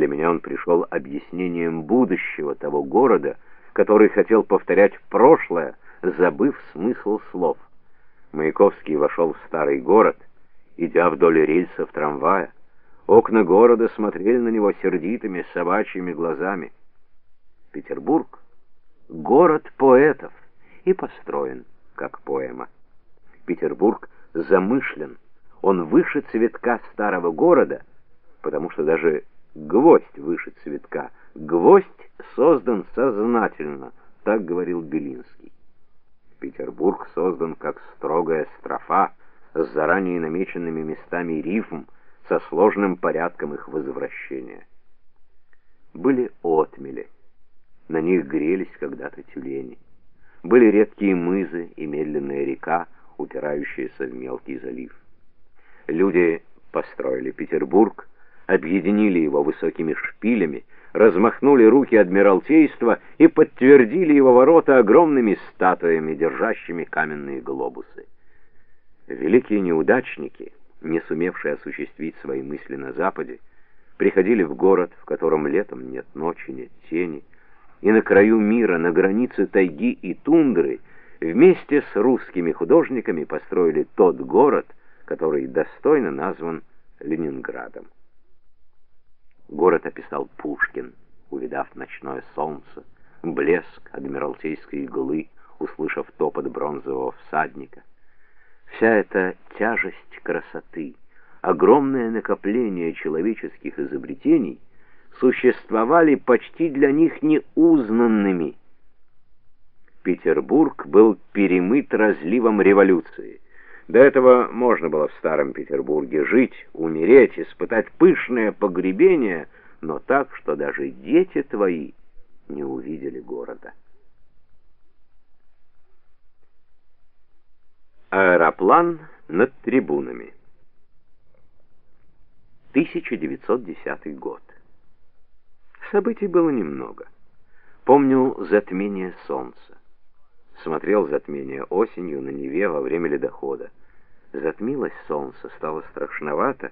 Для меня он пришел объяснением будущего того города, который хотел повторять прошлое, забыв смысл слов. Маяковский вошел в старый город, идя вдоль рельсов трамвая. Окна города смотрели на него сердитыми собачьими глазами. Петербург — город поэтов и построен как поэма. Петербург замышлен, он выше цветка старого города, потому что даже гвоздь выше цветка. Гвоздь создан сознательно, так говорил Белинский. Петербург создан как строгая строфа с заранее намеченными местами рифм, со сложным порядком их возвращения. Были отмели, на них грелись когда-то тюлени. Были редкие мызы и медленная река, упирающаяся в мелкий залив. Люди построили Петербург, объединили его высокими шпилями, размахнули руки адмиралтейства и подтвердили его ворота огромными статуями, держащими каменные глобусы. Великие неудачники, не сумевшие осуществить свои мысли на Западе, приходили в город, в котором летом нет ночи, нет тени, и на краю мира, на границе тайги и тундры, вместе с русскими художниками построили тот город, который достойно назван Ленинградом. Город описал Пушкин, увидав ночное солнце, блеск адмиралтейской иглы, услышав топот бронзового всадника. Вся эта тяжесть красоты, огромное накопление человеческих изобретений существовали почти для них неузнанными. Петербург был перемыт разливом революции. До этого можно было в старом Петербурге жить, умереть, испытать пышное погребение, но так, что даже дети твои не увидели города. Аэроплан над трибунами. 1910 год. Событий было немного. Помню затмение солнца. Смотрел затмение осенью на Неве во время ледохода. Затмилось солнце, стало страшновато,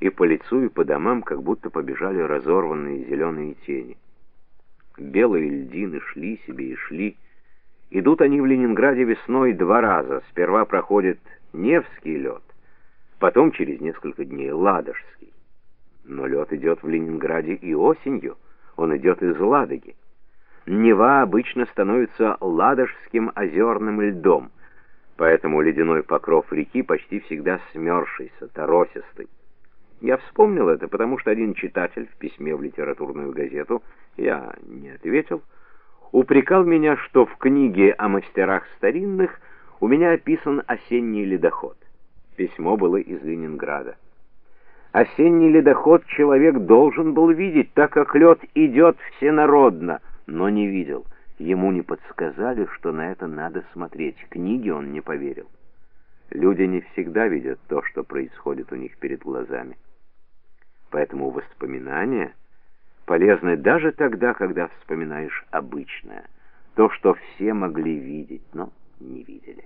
и по лицу и по домам как будто побежали разорванные зеленые тени. Белые льдины шли себе и шли. Идут они в Ленинграде весной два раза. Сперва проходит Невский лед, потом через несколько дней Ладожский. Но лед идет в Ленинграде и осенью, он идет из Ладоги. Нева обычно становится ладожским озерным льдом, поэтому ледяной покров реки почти всегда смерзшийся, торосистый. Я вспомнил это, потому что один читатель в письме в литературную газету, я не ответил, упрекал меня, что в книге о мастерах старинных у меня описан осенний ледоход. Письмо было из Ленинграда. Осенний ледоход человек должен был видеть, так как лед идет всенародно, но не видел. Ему не подсказали, что на это надо смотреть. Книге он не поверил. Люди не всегда видят то, что происходит у них перед глазами. Поэтому воспоминания полезны даже тогда, когда вспоминаешь обычное, то, что все могли видеть, но не видели.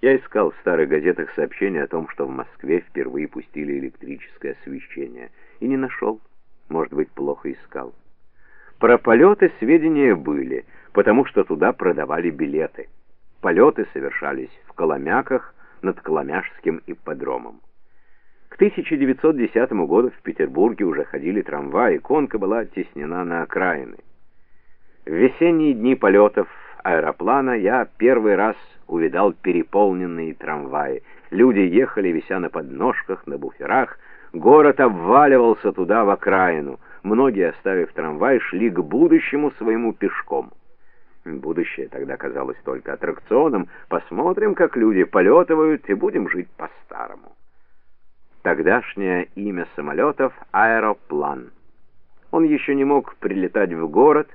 Я искал в старых газетах сообщения о том, что в Москве впервые пустили электрическое освещение, и не нашел. Может быть, плохо искал. Про полеты сведения были, потому что туда продавали билеты. Полеты совершались в Коломяках над Коломяжским ипподромом. К 1910 году в Петербурге уже ходили трамваи, конка была оттеснена на окраины. В весенние дни полетов аэроплана я первый раз увидал переполненные трамваи. Люди ехали, вися на подножках, на буферах. Город обваливался туда, в окраину. Многие, оставив трамвай, шли к будущему своему пешком. Будущее тогда казалось только аттракционом. Посмотрим, как люди полетывают, и будем жить по-старому. Тогдашнее имя самолетов — аэроплан. Он еще не мог прилетать в город,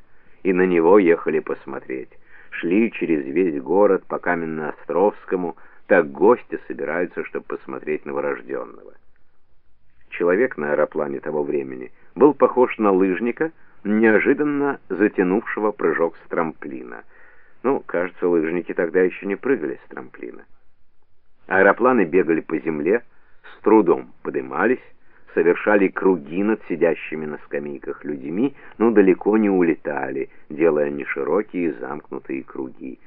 и на него ехали посмотреть шли через весь город по Каменноостровскому, так гости собираются, чтобы посмотреть новорожденного. Человек на аэроплане того времени был похож на лыжника, неожиданно затянувшего прыжок с трамплина. Ну, кажется, лыжники тогда еще не прыгали с трамплина. Аэропланы бегали по земле, с трудом подымались, совершали круги над сидящими на скамейках людьми, но далеко не улетали, делая неширокие замкнутые круги.